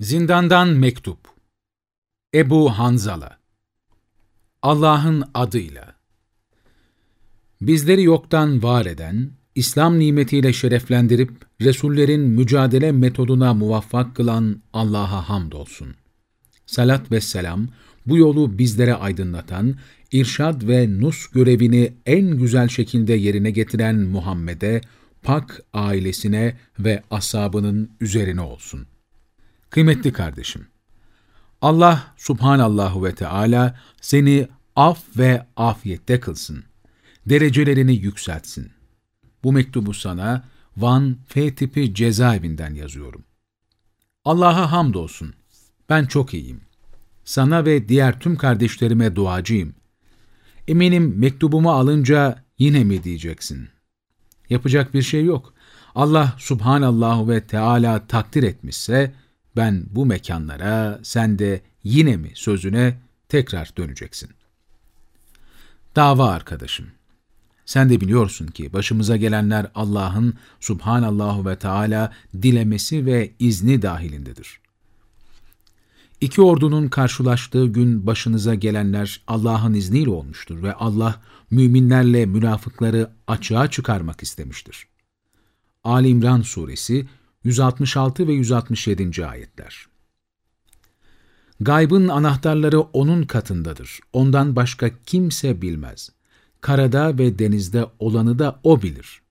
Zindandan Mektup Ebu Hanzala Allah'ın adıyla Bizleri yoktan var eden, İslam nimetiyle şereflendirip, Resullerin mücadele metoduna muvaffak kılan Allah'a hamdolsun. Salat ve selam, bu yolu bizlere aydınlatan, irşad ve nus görevini en güzel şekilde yerine getiren Muhammed'e, pak ailesine ve asabının üzerine olsun.'' Kıymetli kardeşim, Allah subhanallahu ve Teala seni af ve afiyette kılsın. Derecelerini yükseltsin. Bu mektubu sana Van F tipi cezaevinden yazıyorum. Allah'a hamdolsun. Ben çok iyiyim. Sana ve diğer tüm kardeşlerime duacıyım. Eminim mektubumu alınca yine mi diyeceksin? Yapacak bir şey yok. Allah subhanallahu ve Teala takdir etmişse, ben bu mekanlara, sen de yine mi sözüne tekrar döneceksin. Dava arkadaşım. Sen de biliyorsun ki başımıza gelenler Allah'ın subhanallahu ve Teala dilemesi ve izni dahilindedir. İki ordunun karşılaştığı gün başınıza gelenler Allah'ın izniyle olmuştur ve Allah müminlerle münafıkları açığa çıkarmak istemiştir. Ali İmran Suresi 166 ve 167. ayetler. Gaybın anahtarları onun katındadır. Ondan başka kimse bilmez. Karada ve denizde olanı da o bilir.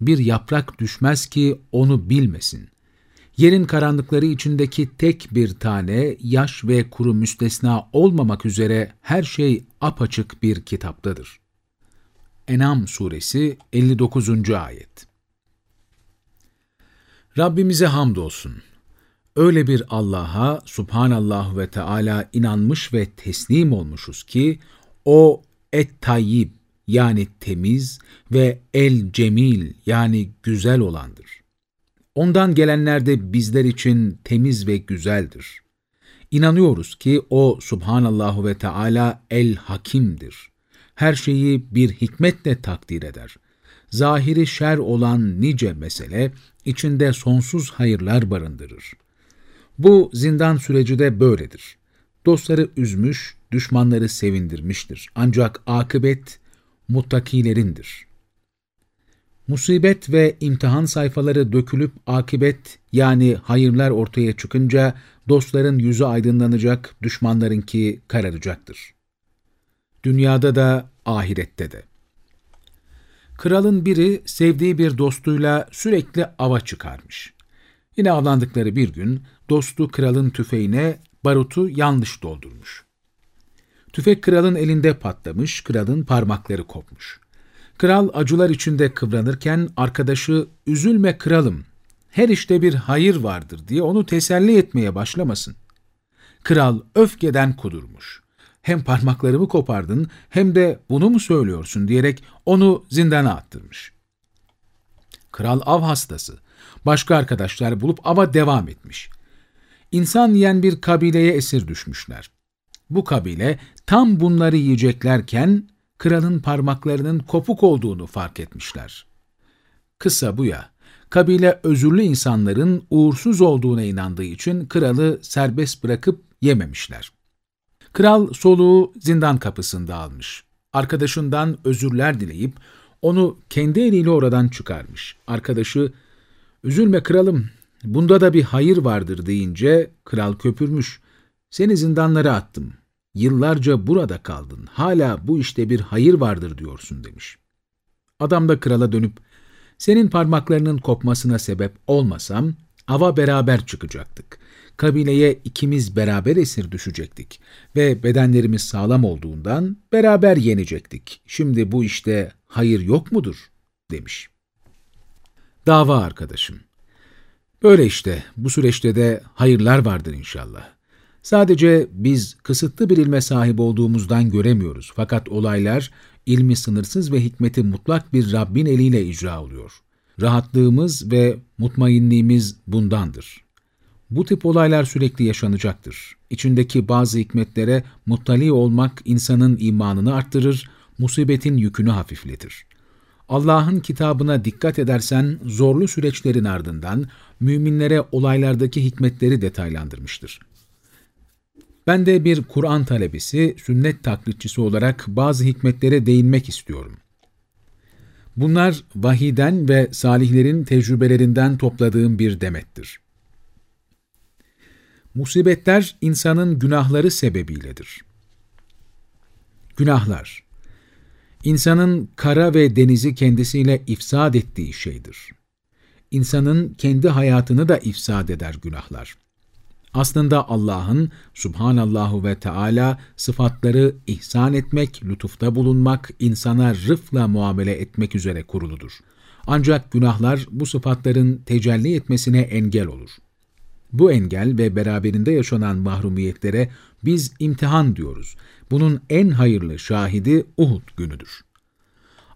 Bir yaprak düşmez ki onu bilmesin. Yerin karanlıkları içindeki tek bir tane, yaş ve kuru müstesna olmamak üzere her şey apaçık bir kitaptadır. Enam Suresi 59. Ayet Rabbimize hamdolsun. Öyle bir Allah'a subhanallah ve Teala inanmış ve teslim olmuşuz ki o et-tayyib yani temiz ve el-cemil yani güzel olandır. Ondan gelenler de bizler için temiz ve güzeldir. İnanıyoruz ki o subhanallahu ve Teala el-hakimdir. Her şeyi bir hikmetle takdir eder zahiri şer olan nice mesele, içinde sonsuz hayırlar barındırır. Bu zindan süreci de böyledir. Dostları üzmüş, düşmanları sevindirmiştir. Ancak akıbet muttakilerindir. Musibet ve imtihan sayfaları dökülüp akibet yani hayırlar ortaya çıkınca dostların yüzü aydınlanacak, düşmanlarınki kararacaktır. Dünyada da ahirette de. Kralın biri sevdiği bir dostuyla sürekli ava çıkarmış. Yine avlandıkları bir gün dostu kralın tüfeğine barutu yanlış doldurmuş. Tüfek kralın elinde patlamış, kralın parmakları kopmuş. Kral acılar içinde kıvranırken arkadaşı üzülme kralım, her işte bir hayır vardır diye onu teselli etmeye başlamasın. Kral öfkeden kudurmuş hem parmaklarımı kopardın hem de bunu mu söylüyorsun diyerek onu zindana attırmış. Kral av hastası. Başka arkadaşlar bulup ava devam etmiş. İnsan yiyen bir kabileye esir düşmüşler. Bu kabile tam bunları yiyeceklerken kralın parmaklarının kopuk olduğunu fark etmişler. Kısa bu ya, kabile özürlü insanların uğursuz olduğuna inandığı için kralı serbest bırakıp yememişler. Kral soluğu zindan kapısında almış. Arkadaşından özürler dileyip onu kendi eliyle oradan çıkarmış. Arkadaşı, üzülme kralım, bunda da bir hayır vardır deyince kral köpürmüş. Seni zindanlara attım. Yıllarca burada kaldın. Hala bu işte bir hayır vardır diyorsun demiş. Adam da krala dönüp, senin parmaklarının kopmasına sebep olmasam, ava beraber çıkacaktık kabileye ikimiz beraber esir düşecektik ve bedenlerimiz sağlam olduğundan beraber yenecektik. Şimdi bu işte hayır yok mudur? demiş. Dava arkadaşım. Böyle işte bu süreçte de hayırlar vardır inşallah. Sadece biz kısıtlı bir ilme sahip olduğumuzdan göremiyoruz. Fakat olaylar ilmi sınırsız ve hikmeti mutlak bir Rabbin eliyle icra oluyor. Rahatlığımız ve mutmainliğimiz bundandır. Bu tip olaylar sürekli yaşanacaktır. İçindeki bazı hikmetlere muttali olmak insanın imanını arttırır, musibetin yükünü hafifletir. Allah'ın kitabına dikkat edersen zorlu süreçlerin ardından müminlere olaylardaki hikmetleri detaylandırmıştır. Ben de bir Kur'an talebesi, sünnet taklitçisi olarak bazı hikmetlere değinmek istiyorum. Bunlar vahiden ve salihlerin tecrübelerinden topladığım bir demettir. Musibetler insanın günahları sebebiyledir. Günahlar İnsanın kara ve denizi kendisiyle ifsad ettiği şeydir. İnsanın kendi hayatını da ifsad eder günahlar. Aslında Allah'ın subhanallahu ve Teala sıfatları ihsan etmek, lütufta bulunmak, insana rıfla muamele etmek üzere kuruludur. Ancak günahlar bu sıfatların tecelli etmesine engel olur. Bu engel ve beraberinde yaşanan mahrumiyetlere biz imtihan diyoruz. Bunun en hayırlı şahidi Uhud günüdür.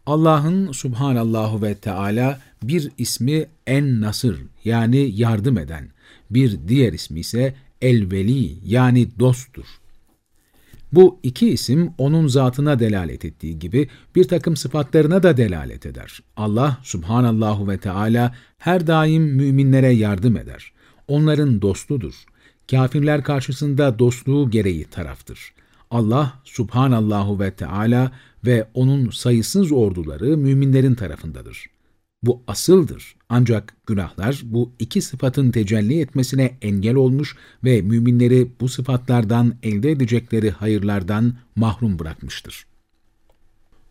Allah'ın subhanallahu ve Teala bir ismi en nasır yani yardım eden, bir diğer ismi ise el-veli yani dosttur. Bu iki isim onun zatına delalet ettiği gibi bir takım sıfatlarına da delalet eder. Allah subhanallahu ve Teala her daim müminlere yardım eder. Onların dostudur. Kafirler karşısında dostluğu gereği taraftır. Allah subhanallahu ve Teala ve onun sayısız orduları müminlerin tarafındadır. Bu asıldır. Ancak günahlar bu iki sıfatın tecelli etmesine engel olmuş ve müminleri bu sıfatlardan elde edecekleri hayırlardan mahrum bırakmıştır.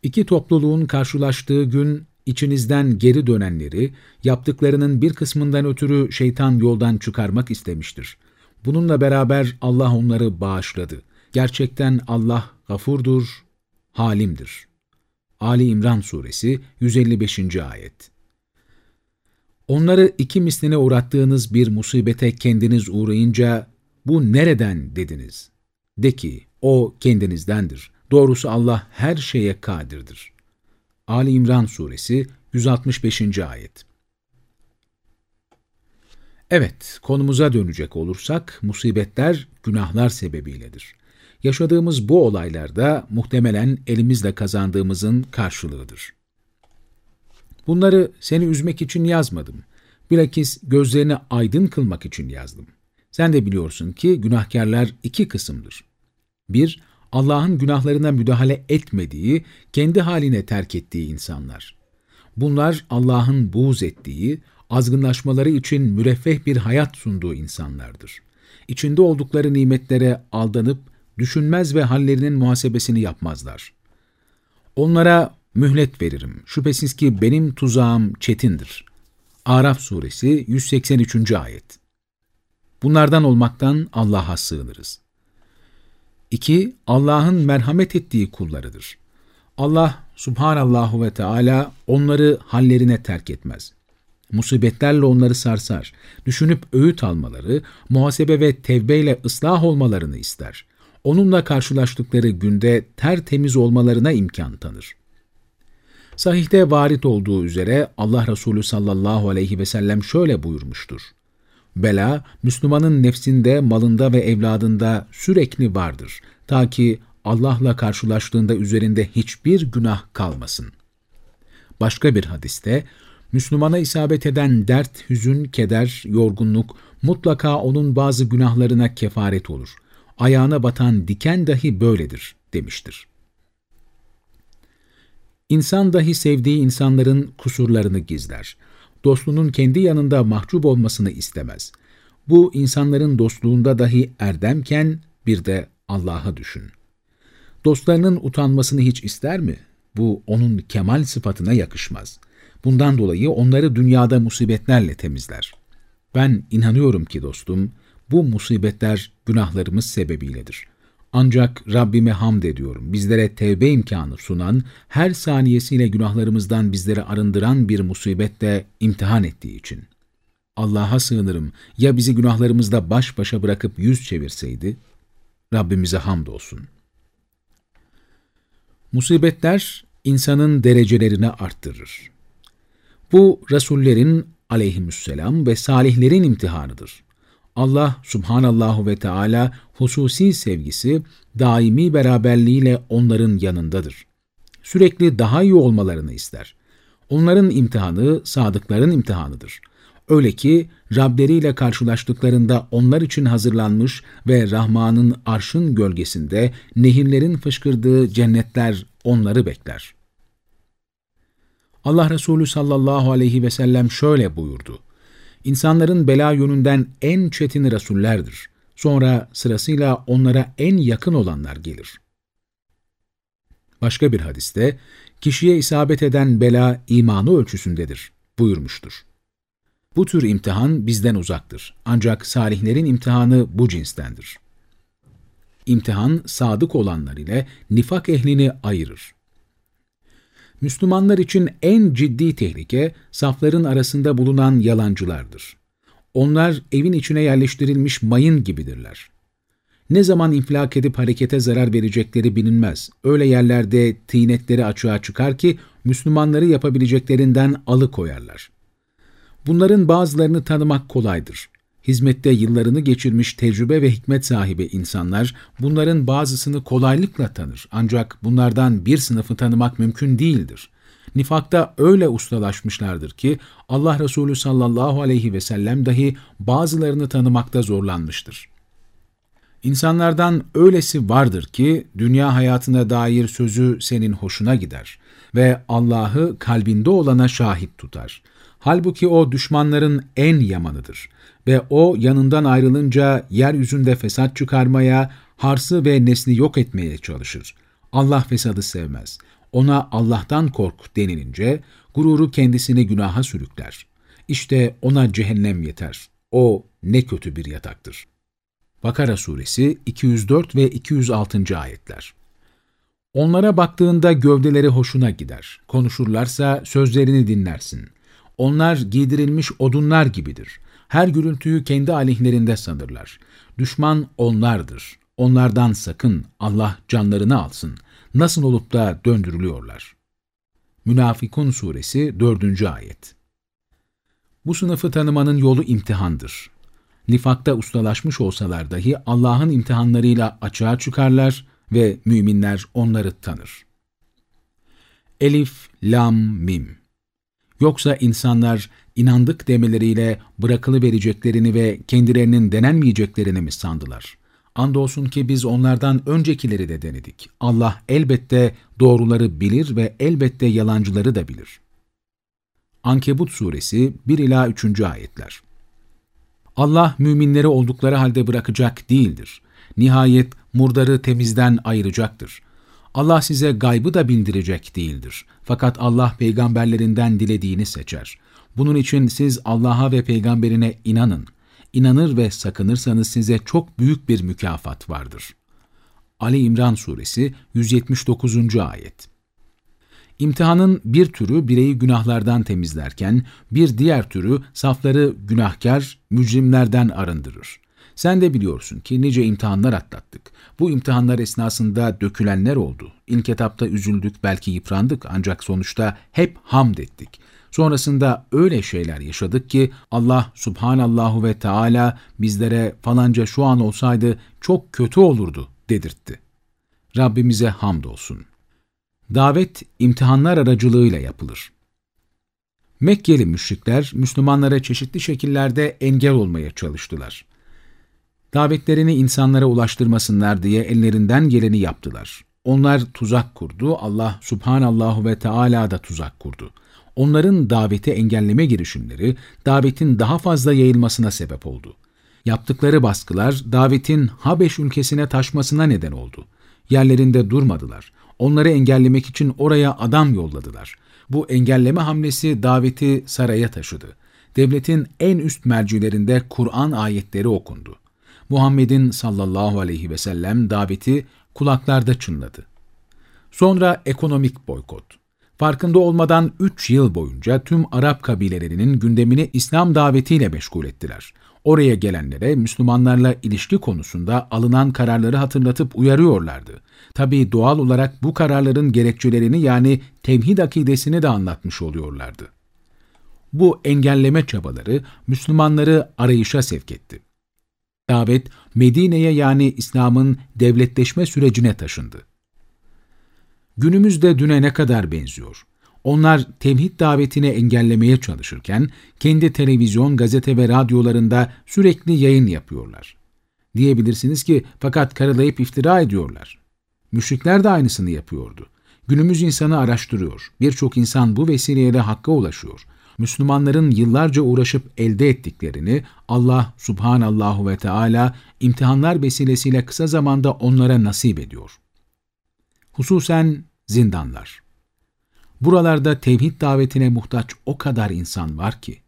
İki topluluğun karşılaştığı gün içinizden geri dönenleri, yaptıklarının bir kısmından ötürü şeytan yoldan çıkarmak istemiştir. Bununla beraber Allah onları bağışladı. Gerçekten Allah gafurdur, halimdir. Ali İmran Suresi 155. Ayet Onları iki misline uğrattığınız bir musibete kendiniz uğrayınca, bu nereden dediniz? De ki, o kendinizdendir. Doğrusu Allah her şeye kadirdir. Ali İmran Suresi 165. Ayet Evet, konumuza dönecek olursak, musibetler günahlar sebebiyledir. Yaşadığımız bu olaylarda muhtemelen elimizle kazandığımızın karşılığıdır. Bunları seni üzmek için yazmadım. Bilakis gözlerini aydın kılmak için yazdım. Sen de biliyorsun ki günahkarlar iki kısımdır. Bir, Allah'ın günahlarına müdahale etmediği, kendi haline terk ettiği insanlar. Bunlar Allah'ın buğz ettiği, azgınlaşmaları için müreffeh bir hayat sunduğu insanlardır. İçinde oldukları nimetlere aldanıp, düşünmez ve hallerinin muhasebesini yapmazlar. Onlara mühlet veririm. Şüphesiz ki benim tuzağım çetindir. Araf suresi 183. ayet. Bunlardan olmaktan Allah'a sığınırız. 2. Allah'ın merhamet ettiği kullarıdır. Allah subhanallahu ve Teala onları hallerine terk etmez. Musibetlerle onları sarsar. Düşünüp öğüt almaları, muhasebe ve tevbeyle ıslah olmalarını ister. Onunla karşılaştıkları günde tertemiz olmalarına imkan tanır. Sahihte varit olduğu üzere Allah Resulü sallallahu aleyhi ve sellem şöyle buyurmuştur. Bela, Müslümanın nefsinde, malında ve evladında sürekli vardır. Ta ki Allah'la karşılaştığında üzerinde hiçbir günah kalmasın. Başka bir hadiste, Müslümana isabet eden dert, hüzün, keder, yorgunluk mutlaka onun bazı günahlarına kefaret olur. Ayağına batan diken dahi böyledir demiştir. İnsan dahi sevdiği insanların kusurlarını gizler. Dostunun kendi yanında mahcup olmasını istemez. Bu insanların dostluğunda dahi erdemken bir de Allah'a düşün. Dostlarının utanmasını hiç ister mi? Bu onun kemal sıfatına yakışmaz. Bundan dolayı onları dünyada musibetlerle temizler. Ben inanıyorum ki dostum, bu musibetler günahlarımız sebebiyledir. Ancak Rabbime hamd ediyorum. Bizlere tevbe imkanı sunan, her saniyesiyle günahlarımızdan bizleri arındıran bir musibetle imtihan ettiği için. Allah'a sığınırım. Ya bizi günahlarımızda baş başa bırakıp yüz çevirseydi? Rabbimize hamd olsun. Musibetler insanın derecelerini arttırır. Bu Resullerin aleyhisselam ve salihlerin imtihanıdır. Allah subhanallahu ve Teala hususi sevgisi, daimi beraberliğiyle onların yanındadır. Sürekli daha iyi olmalarını ister. Onların imtihanı sadıkların imtihanıdır. Öyle ki Rableriyle karşılaştıklarında onlar için hazırlanmış ve Rahman'ın arşın gölgesinde nehirlerin fışkırdığı cennetler onları bekler. Allah Resulü sallallahu aleyhi ve sellem şöyle buyurdu. İnsanların bela yönünden en çetini Resullerdir. Sonra sırasıyla onlara en yakın olanlar gelir. Başka bir hadiste, kişiye isabet eden bela imanı ölçüsündedir buyurmuştur. Bu tür imtihan bizden uzaktır. Ancak salihlerin imtihanı bu cinstendir. İmtihan, sadık olanlar ile nifak ehlini ayırır. Müslümanlar için en ciddi tehlike, safların arasında bulunan yalancılardır. Onlar evin içine yerleştirilmiş mayın gibidirler. Ne zaman infilak edip harekete zarar verecekleri bilinmez. Öyle yerlerde tinetleri açığa çıkar ki Müslümanları yapabileceklerinden alıkoyarlar. Bunların bazılarını tanımak kolaydır. Hizmette yıllarını geçirmiş tecrübe ve hikmet sahibi insanlar bunların bazısını kolaylıkla tanır. Ancak bunlardan bir sınıfı tanımak mümkün değildir. Nifakta öyle ustalaşmışlardır ki Allah Resulü sallallahu aleyhi ve sellem dahi bazılarını tanımakta zorlanmıştır. İnsanlardan öylesi vardır ki dünya hayatına dair sözü senin hoşuna gider ve Allah'ı kalbinde olana şahit tutar. Halbuki o düşmanların en yamanıdır ve o yanından ayrılınca yeryüzünde fesat çıkarmaya, harsı ve nesli yok etmeye çalışır. Allah fesadı sevmez. Ona Allah'tan kork denilince gururu kendisini günaha sürükler. İşte ona cehennem yeter. O ne kötü bir yataktır. Bakara suresi 204 ve 206. ayetler. Onlara baktığında gövdeleri hoşuna gider. Konuşurlarsa sözlerini dinlersin. Onlar giydirilmiş odunlar gibidir. Her gürültüyü kendi aleyhlerinde sanırlar. Düşman onlardır. Onlardan sakın, Allah canlarını alsın. Nasıl olup da döndürülüyorlar? Münafikun Suresi 4. Ayet Bu sınıfı tanımanın yolu imtihandır. Nifakta ustalaşmış olsalar dahi Allah'ın imtihanlarıyla açığa çıkarlar ve müminler onları tanır. Elif, Lam, Mim Yoksa insanlar inandık demeleriyle bırakılı vereceklerini ve kendilerinin denenmeyeceklerini mi sandılar? Andolsun ki biz onlardan öncekileri de denedik. Allah elbette doğruları bilir ve elbette yalancıları da bilir. Ankebut Suresi 1-3. Ayetler Allah müminleri oldukları halde bırakacak değildir. Nihayet murdarı temizden ayıracaktır. Allah size gaybı da bildirecek değildir. Fakat Allah peygamberlerinden dilediğini seçer. Bunun için siz Allah'a ve peygamberine inanın. İnanır ve sakınırsanız size çok büyük bir mükafat vardır. Ali İmran Suresi 179. Ayet İmtihanın bir türü bireyi günahlardan temizlerken, bir diğer türü safları günahkar, mücrimlerden arındırır. Sen de biliyorsun ki nice imtihanlar atlattık. Bu imtihanlar esnasında dökülenler oldu. İlk etapta üzüldük, belki yıprandık ancak sonuçta hep hamd ettik. Sonrasında öyle şeyler yaşadık ki Allah subhanallahu ve Teala bizlere falanca şu an olsaydı çok kötü olurdu dedirtti. Rabbimize hamdolsun. Davet imtihanlar aracılığıyla yapılır. Mekkeli müşrikler Müslümanlara çeşitli şekillerde engel olmaya çalıştılar. Davetlerini insanlara ulaştırmasınlar diye ellerinden geleni yaptılar. Onlar tuzak kurdu, Allah subhanallahu ve Teala da tuzak kurdu. Onların daveti engelleme girişimleri, davetin daha fazla yayılmasına sebep oldu. Yaptıkları baskılar, davetin Habeş ülkesine taşmasına neden oldu. Yerlerinde durmadılar. Onları engellemek için oraya adam yolladılar. Bu engelleme hamlesi daveti saraya taşıdı. Devletin en üst mercilerinde Kur'an ayetleri okundu. Muhammed'in sallallahu aleyhi ve sellem daveti kulaklarda çınladı. Sonra ekonomik boykot. Farkında olmadan 3 yıl boyunca tüm Arap kabilelerinin gündemini İslam davetiyle meşgul ettiler. Oraya gelenlere Müslümanlarla ilişki konusunda alınan kararları hatırlatıp uyarıyorlardı. Tabii doğal olarak bu kararların gerekçelerini yani tevhid akidesini de anlatmış oluyorlardı. Bu engelleme çabaları Müslümanları arayışa sevk etti. Davet Medine'ye yani İslam'ın devletleşme sürecine taşındı. Günümüzde düne ne kadar benziyor? Onlar tevhid davetini engellemeye çalışırken kendi televizyon, gazete ve radyolarında sürekli yayın yapıyorlar. Diyebilirsiniz ki fakat karalayıp iftira ediyorlar. Müşrikler de aynısını yapıyordu. Günümüz insanı araştırıyor. Birçok insan bu vesileyle hakka ulaşıyor. Müslümanların yıllarca uğraşıp elde ettiklerini Allah subhanallahu ve Teala imtihanlar vesilesiyle kısa zamanda onlara nasip ediyor. Hususen zindanlar. Buralarda tevhid davetine muhtaç o kadar insan var ki,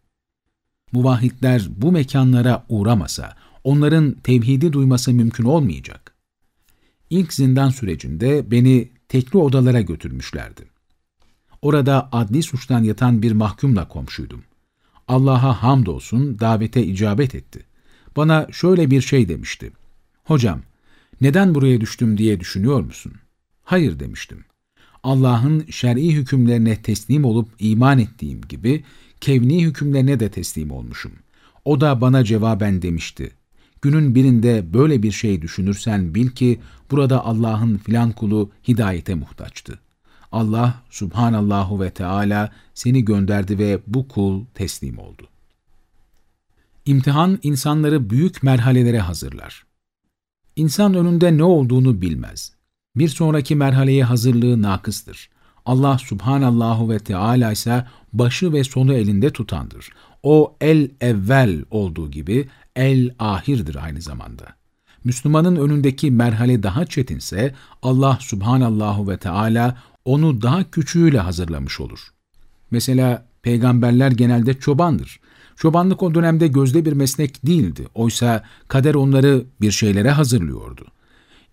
muvahhidler bu mekanlara uğramasa, onların tevhidi duyması mümkün olmayacak. İlk zindan sürecinde beni tekli odalara götürmüşlerdi. Orada adli suçtan yatan bir mahkumla komşuydum. Allah'a hamdolsun davete icabet etti. Bana şöyle bir şey demişti. Hocam, neden buraya düştüm diye düşünüyor musun? Hayır demiştim. Allah'ın şer'i hükümlerine teslim olup iman ettiğim gibi kevni hükümlerine de teslim olmuşum. O da bana cevaben demişti. Günün birinde böyle bir şey düşünürsen bil ki burada Allah'ın filan kulu hidayete muhtaçtı. Allah subhanallahu ve Teala seni gönderdi ve bu kul teslim oldu. İmtihan insanları büyük merhalelere hazırlar. İnsan önünde ne olduğunu bilmez. Bir sonraki merhaleye hazırlığı nakıstır. Allah subhanallahu ve Teala ise başı ve sonu elinde tutandır. O el evvel olduğu gibi el ahirdir aynı zamanda. Müslümanın önündeki merhale daha çetinse Allah subhanallahu ve Teala onu daha küçüğüyle hazırlamış olur. Mesela peygamberler genelde çobandır. Çobanlık o dönemde gözde bir meslek değildi. Oysa kader onları bir şeylere hazırlıyordu.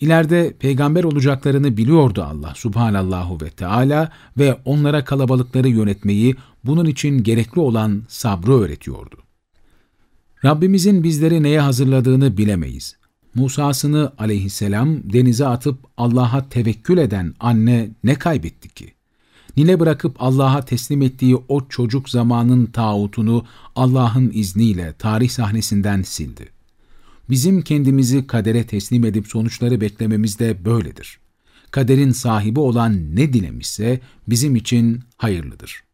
İleride peygamber olacaklarını biliyordu Allah subhanallahu ve Teala ve onlara kalabalıkları yönetmeyi, bunun için gerekli olan sabrı öğretiyordu. Rabbimizin bizleri neye hazırladığını bilemeyiz. Musa'sını aleyhisselam denize atıp Allah'a tevekkül eden anne ne kaybetti ki? Nile bırakıp Allah'a teslim ettiği o çocuk zamanın tağutunu Allah'ın izniyle tarih sahnesinden sildi. Bizim kendimizi kadere teslim edip sonuçları beklememiz de böyledir. Kaderin sahibi olan ne dilemişse bizim için hayırlıdır.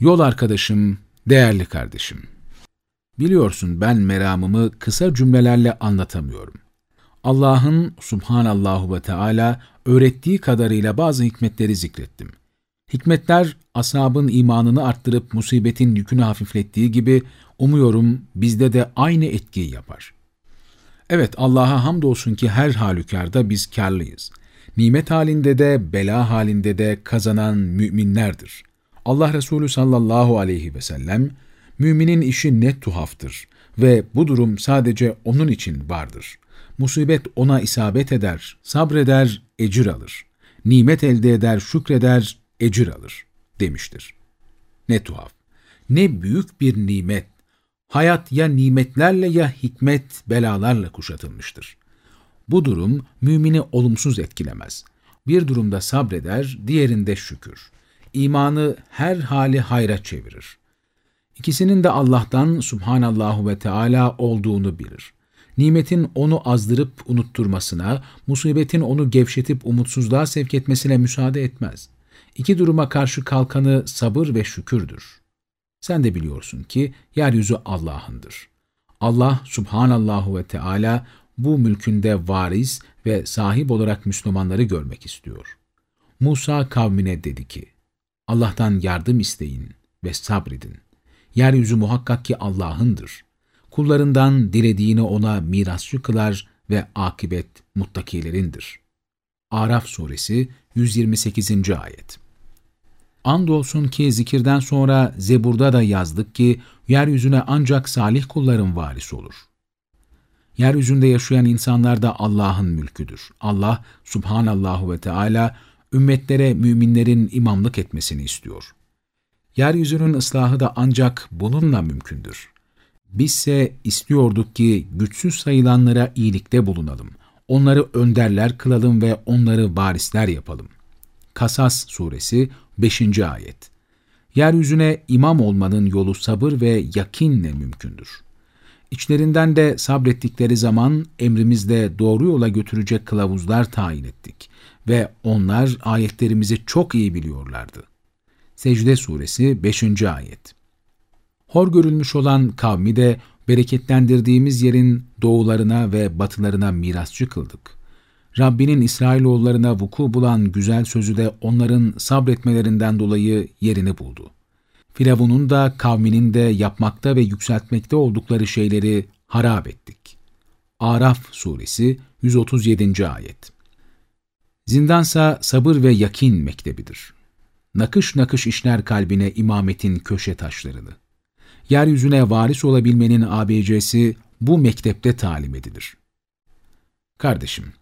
Yol arkadaşım, değerli kardeşim. Biliyorsun ben meramımı kısa cümlelerle anlatamıyorum. Allah'ın subhanallahu ve Teala öğrettiği kadarıyla bazı hikmetleri zikrettim. Hikmetler asabın imanını arttırıp musibetin yükünü hafiflettiği gibi umuyorum bizde de aynı etkiyi yapar. Evet Allah'a hamdolsun ki her halükarda biz karlıyız. Nimet halinde de bela halinde de kazanan müminlerdir. Allah Resulü sallallahu aleyhi ve sellem, müminin işi ne tuhaftır ve bu durum sadece onun için vardır. Musibet ona isabet eder, sabreder, ecir alır. Nimet elde eder, şükreder, ecir alır demiştir. Ne tuhaf, ne büyük bir nimet. Hayat ya nimetlerle ya hikmet belalarla kuşatılmıştır. Bu durum mümini olumsuz etkilemez. Bir durumda sabreder, diğerinde şükür. İmanı her hali hayra çevirir. İkisinin de Allah'tan subhanallahu ve Teala olduğunu bilir. Nimetin onu azdırıp unutturmasına, musibetin onu gevşetip umutsuzluğa sevk etmesine müsaade etmez. İki duruma karşı kalkanı sabır ve şükürdür. Sen de biliyorsun ki yeryüzü Allah'ındır. Allah subhanallahu ve Teala bu mülkünde varis ve sahip olarak Müslümanları görmek istiyor. Musa kavmine dedi ki, Allah'tan yardım isteyin ve sabredin. Yeryüzü muhakkak ki Allah'ındır. Kullarından dilediğini ona mirasçı kılar ve akibet muttakilerindir. Araf suresi 128. ayet Andolsun ki zikirden sonra Zebur'da da yazdık ki yeryüzüne ancak salih kulların varisi olur. Yeryüzünde yaşayan insanlar da Allah'ın mülküdür. Allah subhanallahu ve Teala ümmetlere müminlerin imamlık etmesini istiyor. Yeryüzünün ıslahı da ancak bununla mümkündür. Bizse istiyorduk ki güçsüz sayılanlara iyilikte bulunalım. Onları önderler kılalım ve onları varisler yapalım. Kasas suresi 5. ayet Yeryüzüne imam olmanın yolu sabır ve yakinle mümkündür. İçlerinden de sabrettikleri zaman emrimizde doğru yola götürecek kılavuzlar tayin ettik ve onlar ayetlerimizi çok iyi biliyorlardı. Secde Suresi 5. Ayet Hor görülmüş olan kavmi de bereketlendirdiğimiz yerin doğularına ve batılarına mirasçı kıldık. Rabbinin İsrailoğullarına vuku bulan güzel sözü de onların sabretmelerinden dolayı yerini buldu. Firavun'un da kavminin de yapmakta ve yükseltmekte oldukları şeyleri harap ettik. Araf Suresi 137. Ayet Zindansa sabır ve yakin mektebidir. Nakış nakış işler kalbine imametin köşe taşlarını. Yeryüzüne varis olabilmenin ABC'si bu mektepte talim edilir. Kardeşim,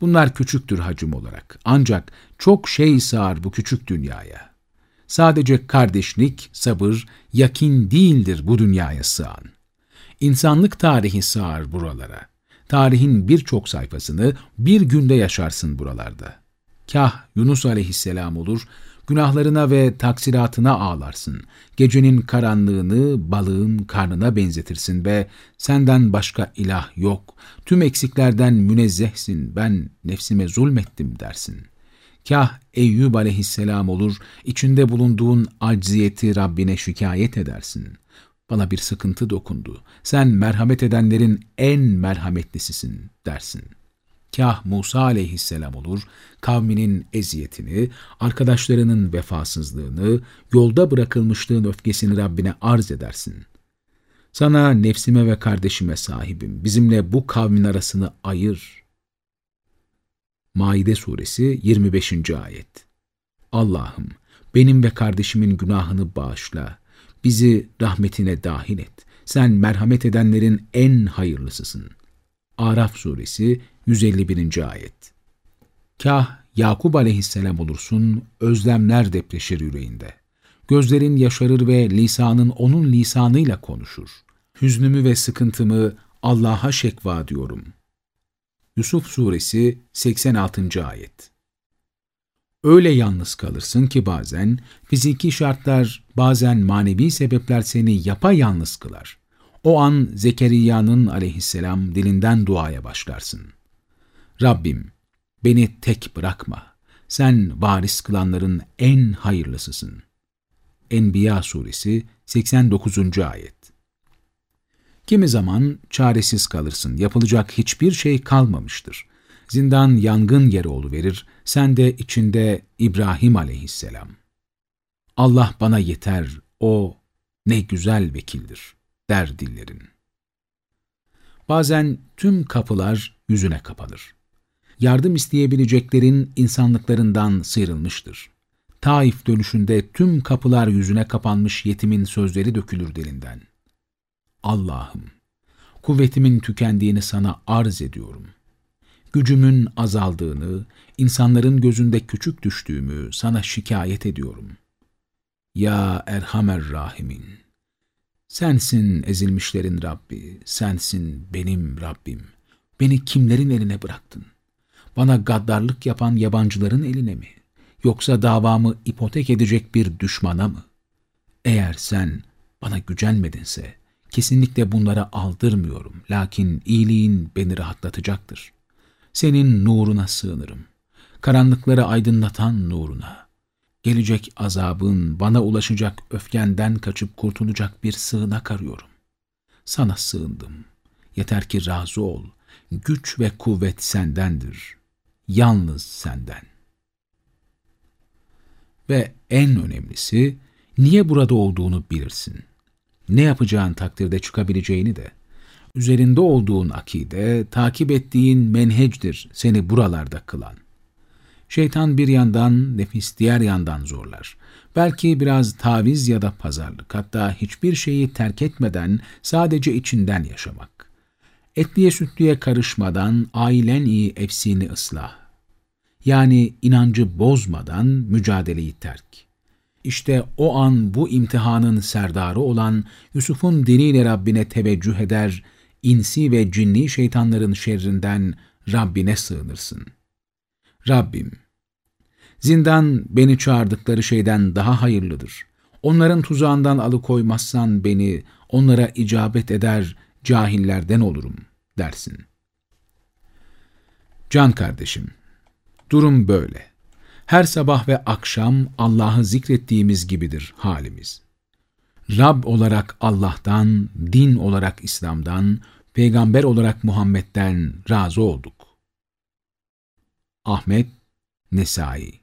bunlar küçüktür hacim olarak. Ancak çok şey sığar bu küçük dünyaya. Sadece kardeşlik, sabır, yakin değildir bu dünyaya sığan. İnsanlık tarihi sığar buralara. Tarihin birçok sayfasını bir günde yaşarsın buralarda. Kah Yunus aleyhisselam olur, günahlarına ve taksiratına ağlarsın. Gecenin karanlığını balığın karnına benzetirsin ve senden başka ilah yok. Tüm eksiklerden münezzehsin, ben nefsime zulmettim dersin. Kah Eyyub aleyhisselam olur, içinde bulunduğun acziyeti Rabbine şikayet edersin. Bana bir sıkıntı dokundu. Sen merhamet edenlerin en merhametlisisin dersin. Kah Musa aleyhisselam olur, kavminin eziyetini, arkadaşlarının vefasızlığını, yolda bırakılmışlığın öfkesini Rabbine arz edersin. Sana nefsime ve kardeşime sahibim, bizimle bu kavmin arasını ayır. Maide suresi 25. ayet Allah'ım benim ve kardeşimin günahını bağışla, Bizi rahmetine dahil et. Sen merhamet edenlerin en hayırlısısın. Araf suresi 151. ayet. Kah Yakub aleyhisselam olursun, özlemler depreşir yüreğinde. Gözlerin yaşarır ve lisanın onun lisanıyla konuşur. Hüznümü ve sıkıntımı Allah'a şekva diyorum. Yusuf suresi 86. ayet Öyle yalnız kalırsın ki bazen fiziki şartlar, bazen manevi sebepler seni yapayalnız kılar. O an Zekeriya'nın aleyhisselam dilinden duaya başlarsın. Rabbim, beni tek bırakma. Sen varis kılanların en hayırlısısın. Enbiya suresi 89. ayet Kimi zaman çaresiz kalırsın, yapılacak hiçbir şey kalmamıştır. Zindan yangın yeri verir, sen de içinde İbrahim aleyhisselam. Allah bana yeter, o ne güzel vekildir, der dillerin. Bazen tüm kapılar yüzüne kapanır. Yardım isteyebileceklerin insanlıklarından sıyrılmıştır. Taif dönüşünde tüm kapılar yüzüne kapanmış yetimin sözleri dökülür dilinden. Allah'ım, kuvvetimin tükendiğini sana arz ediyorum.'' gücümün azaldığını, insanların gözünde küçük düştüğümü sana şikayet ediyorum. Ya Erhamer Rahimin! Sensin ezilmişlerin Rabbi, sensin benim Rabbim. Beni kimlerin eline bıraktın? Bana gaddarlık yapan yabancıların eline mi? Yoksa davamı ipotek edecek bir düşmana mı? Eğer sen bana gücenmedinse, kesinlikle bunlara aldırmıyorum. Lakin iyiliğin beni rahatlatacaktır.'' Senin nuruna sığınırım. Karanlıkları aydınlatan nuruna. Gelecek azabın, bana ulaşacak öfkenden kaçıp kurtulacak bir sığınak arıyorum. Sana sığındım. Yeter ki razı ol. Güç ve kuvvet sendendir. Yalnız senden. Ve en önemlisi, niye burada olduğunu bilirsin. Ne yapacağın takdirde çıkabileceğini de üzerinde olduğun akide, takip ettiğin menhecdir seni buralarda kılan. Şeytan bir yandan, nefis diğer yandan zorlar. Belki biraz taviz ya da pazarlık, hatta hiçbir şeyi terk etmeden sadece içinden yaşamak. Etliye sütlüye karışmadan ailen iyi efsini ıslah. Yani inancı bozmadan mücadeleyi terk. İşte o an bu imtihanın serdarı olan Yusuf'un diniyle Rabbine teveccüh eder, insi ve cinni şeytanların şerrinden Rabbine sığınırsın. Rabbim, zindan beni çağırdıkları şeyden daha hayırlıdır. Onların tuzağından alıkoymazsan beni, onlara icabet eder, cahillerden olurum, dersin. Can kardeşim, durum böyle. Her sabah ve akşam Allah'ı zikrettiğimiz gibidir halimiz. Rab olarak Allah'tan, din olarak İslam'dan, peygamber olarak Muhammed'den razı olduk. Ahmet Nesai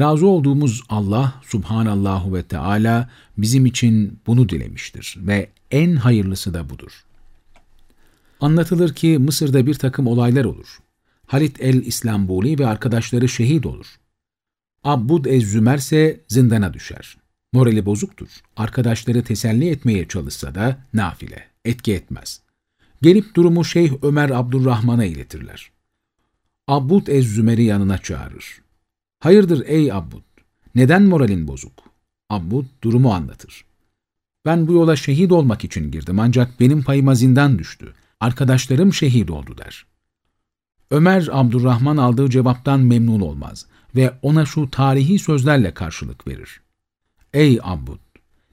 Razı olduğumuz Allah subhanallahu ve Teala bizim için bunu dilemiştir ve en hayırlısı da budur. Anlatılır ki Mısır'da bir takım olaylar olur. Halit el-İslambuli ve arkadaşları şehit olur. Abbud ez-Zümer ise zindana düşer. Morali bozuktur. Arkadaşları teselli etmeye çalışsa da nafile, etki etmez. Gelip durumu Şeyh Ömer Abdurrahman'a iletirler. Abbud ez-Zümer'i yanına çağırır. Hayırdır ey Abbud, neden moralin bozuk? Abbud durumu anlatır. Ben bu yola şehit olmak için girdim ancak benim payıma zindan düştü. Arkadaşlarım şehit oldu der. Ömer Abdurrahman aldığı cevaptan memnun olmaz ve ona şu tarihi sözlerle karşılık verir. Ey Abbud!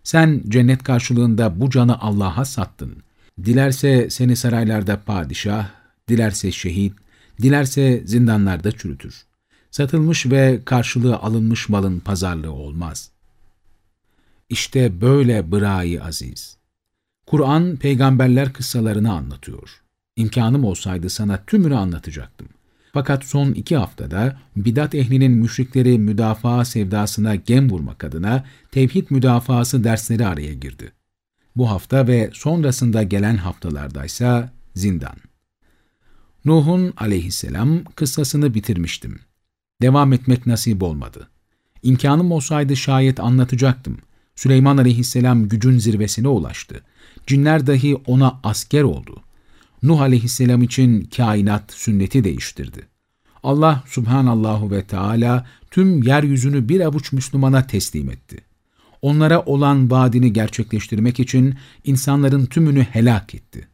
Sen cennet karşılığında bu canı Allah'a sattın. Dilerse seni saraylarda padişah, dilerse şehit, dilerse zindanlarda çürütür. Satılmış ve karşılığı alınmış malın pazarlığı olmaz. İşte böyle bırayı aziz. Kur'an peygamberler kıssalarını anlatıyor. İmkanım olsaydı sana tümünü anlatacaktım. Fakat son iki haftada bidat ehlinin müşrikleri müdafaa sevdasına gem vurmak adına tevhid müdafaası dersleri araya girdi. Bu hafta ve sonrasında gelen haftalardaysa zindan. Nuh'un aleyhisselam kıssasını bitirmiştim. Devam etmek nasip olmadı. İmkanım olsaydı şayet anlatacaktım. Süleyman aleyhisselam gücün zirvesine ulaştı. Cinler dahi ona asker oldu. Nuh aleyhisselam için kainat sünneti değiştirdi. Allah subhanallahu ve Teala tüm yeryüzünü bir avuç Müslümana teslim etti. Onlara olan vaadini gerçekleştirmek için insanların tümünü helak etti.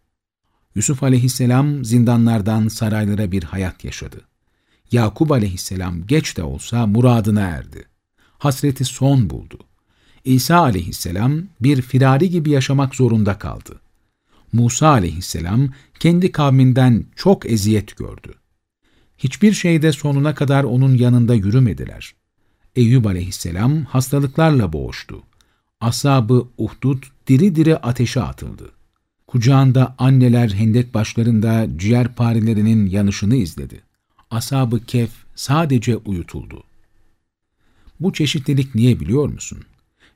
Yusuf aleyhisselam zindanlardan saraylara bir hayat yaşadı. Yakup aleyhisselam geç de olsa muradına erdi. Hasreti son buldu. İsa aleyhisselam bir firari gibi yaşamak zorunda kaldı. Musa aleyhisselam kendi kavminden çok eziyet gördü. Hiçbir şeyde sonuna kadar onun yanında yürümediler. Eyüp aleyhisselam hastalıklarla boğuştu. Asabı Uhdud diri diri ateşe atıldı. Kucağında anneler hendek başlarında ciğer parelerinin yanışını izledi. Asabı Kef sadece uyutuldu. Bu çeşitlilik niye biliyor musun?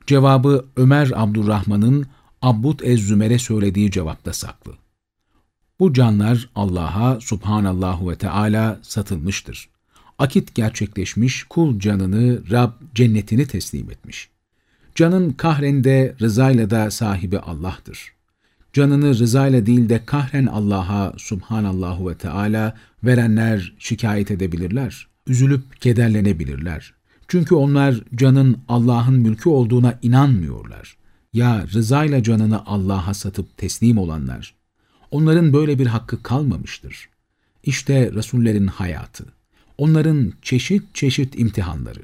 Cevabı Ömer Abdurrahman'ın Abbud Ez-Zümer'e söylediği cevapta saklı. Bu canlar Allah'a subhanallahu ve Teala satılmıştır. Akit gerçekleşmiş, kul canını, Rab cennetini teslim etmiş. Canın kahrende, rızayla da sahibi Allah'tır. Canını rızayla değil de kahren Allah'a subhanallahu ve Teala verenler şikayet edebilirler. Üzülüp kederlenebilirler. Çünkü onlar canın Allah'ın mülkü olduğuna inanmıyorlar. Ya rızayla canını Allah'a satıp teslim olanlar, onların böyle bir hakkı kalmamıştır. İşte Resullerin hayatı, onların çeşit çeşit imtihanları.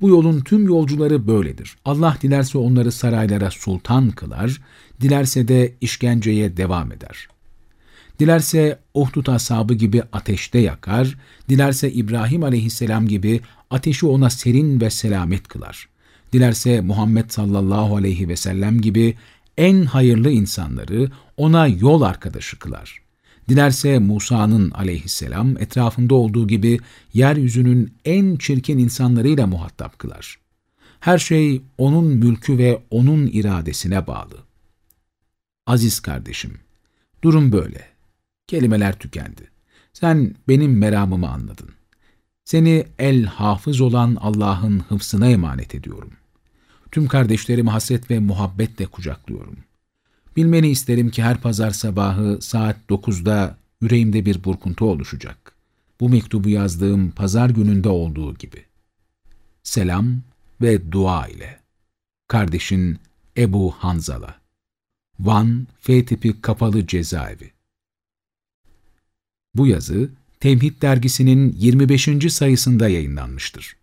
Bu yolun tüm yolcuları böyledir. Allah dilerse onları saraylara sultan kılar, dilerse de işkenceye devam eder. Dilerse Uhdud ashabı gibi ateşte yakar, dilerse İbrahim aleyhisselam gibi ateşi ona serin ve selamet kılar. Dilerse Muhammed sallallahu aleyhi ve sellem gibi en hayırlı insanları ona yol arkadaşı kılar. Dilerse Musa'nın aleyhisselam etrafında olduğu gibi yeryüzünün en çirkin insanlarıyla muhatap kılar. Her şey onun mülkü ve onun iradesine bağlı. Aziz kardeşim, durum böyle. Kelimeler tükendi. Sen benim meramımı anladın. Seni el hafız olan Allah'ın hıfsına emanet ediyorum. Tüm kardeşlerimi hasret ve muhabbetle kucaklıyorum. Bilmeni isterim ki her pazar sabahı saat 9'da yüreğimde bir burkuntu oluşacak. Bu mektubu yazdığım pazar gününde olduğu gibi. Selam ve dua ile. Kardeşin Ebu Hanzala Van F tipi kapalı cezaevi Bu yazı Temhid dergisinin 25. sayısında yayınlanmıştır.